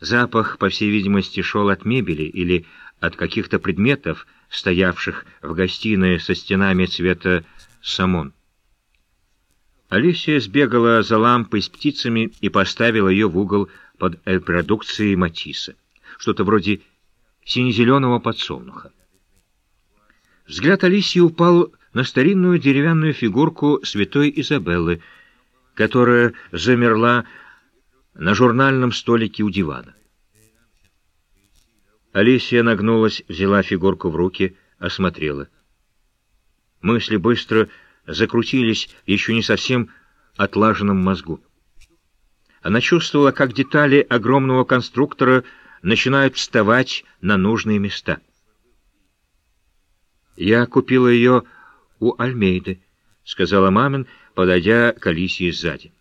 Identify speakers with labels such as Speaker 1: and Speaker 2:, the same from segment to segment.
Speaker 1: Запах, по всей видимости, шел от мебели или от каких-то предметов, стоявших в гостиной со стенами цвета самон. Алисия сбегала за лампой с птицами и поставила ее в угол под репродукцией Матисса. Что-то вроде сине-зеленого подсолнуха. Взгляд Алисии упал на старинную деревянную фигурку святой Изабеллы, которая замерла на журнальном столике у дивана. Алисия нагнулась, взяла фигурку в руки, осмотрела. Мысли быстро закрутились в еще не совсем отлаженном мозгу. Она чувствовала, как детали огромного конструктора начинают вставать на нужные места. «Я купила ее у Альмейды», — сказала мамин, подойдя к Алисии сзади.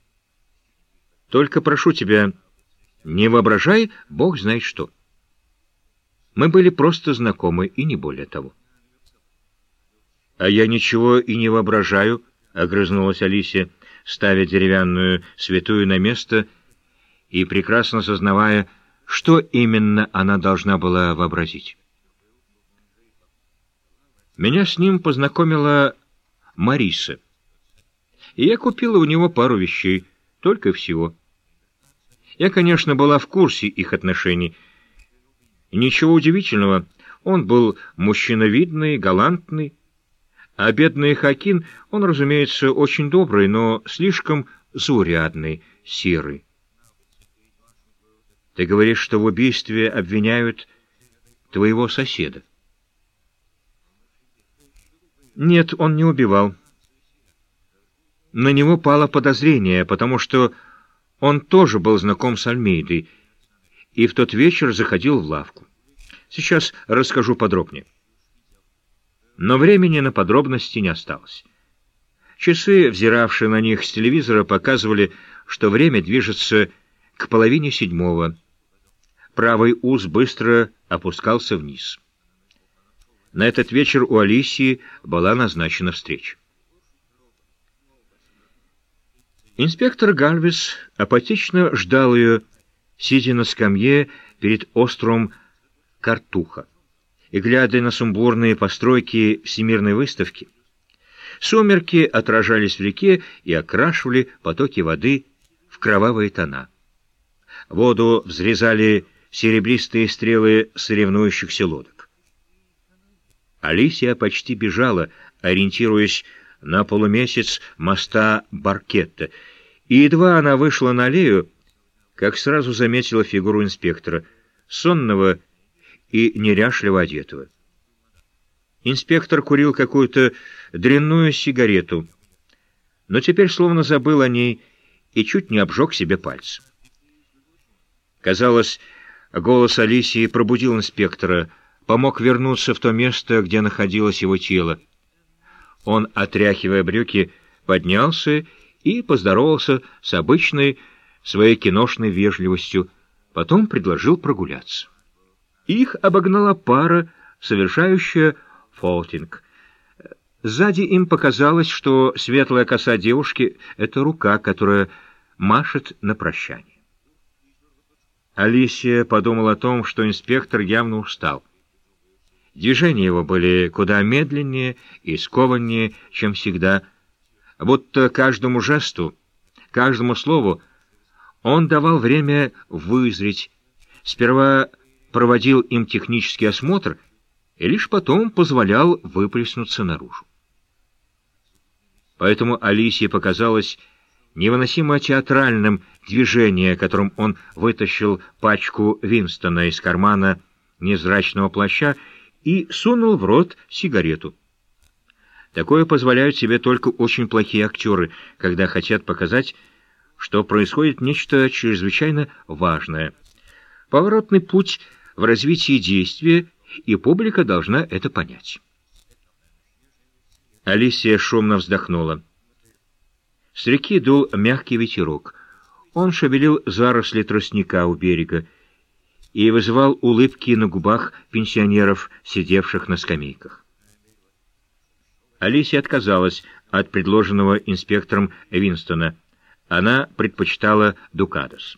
Speaker 1: «Только прошу тебя, не воображай, бог знает что. Мы были просто знакомы, и не более того». «А я ничего и не воображаю», — огрызнулась Алисия, ставя деревянную святую на место и прекрасно сознавая, что именно она должна была вообразить. Меня с ним познакомила Мариса, и я купила у него пару вещей, только всего. Я, конечно, была в курсе их отношений. Ничего удивительного, он был мужчина видный, галантный, а бедный Хакин, он, разумеется, очень добрый, но слишком заурядный, серый. Ты говоришь, что в убийстве обвиняют твоего соседа. Нет, он не убивал. На него пало подозрение, потому что он тоже был знаком с Альмейдой и в тот вечер заходил в лавку. Сейчас расскажу подробнее. Но времени на подробности не осталось. Часы, взиравшие на них с телевизора, показывали, что время движется к половине седьмого. Правый уз быстро опускался вниз. На этот вечер у Алисии была назначена встреча. Инспектор Гальвис апатично ждал ее, сидя на скамье перед островом Картуха и глядя на сумбурные постройки Всемирной выставки, сумерки отражались в реке и окрашивали потоки воды в кровавые тона. Воду взрезали серебристые стрелы соревнующихся лодок. Алисия почти бежала, ориентируясь на полумесяц моста Баркетта, и едва она вышла на аллею, как сразу заметила фигуру инспектора, сонного и неряшливо одетого. Инспектор курил какую-то дрянную сигарету, но теперь словно забыл о ней и чуть не обжег себе пальцы. Казалось, голос Алисии пробудил инспектора, помог вернуться в то место, где находилось его тело. Он, отряхивая брюки, поднялся и поздоровался с обычной своей киношной вежливостью, потом предложил прогуляться. Их обогнала пара, совершающая фолтинг. Сзади им показалось, что светлая коса девушки — это рука, которая машет на прощание. Алисия подумала о том, что инспектор явно устал. Движения его были куда медленнее и скованнее, чем всегда, будто каждому жесту, каждому слову он давал время вызреть, сперва проводил им технический осмотр и лишь потом позволял выплеснуться наружу. Поэтому Алисии показалось невыносимо театральным движение, которым он вытащил пачку Винстона из кармана незрачного плаща и сунул в рот сигарету. Такое позволяют себе только очень плохие актеры, когда хотят показать, что происходит нечто чрезвычайно важное. Поворотный путь в развитии действия, и публика должна это понять. Алисия шумно вздохнула. С реки дул мягкий ветерок. Он шевелил заросли тростника у берега и вызывал улыбки на губах пенсионеров, сидевших на скамейках. Алисия отказалась от предложенного инспектором Винстона. Она предпочитала Дукадос.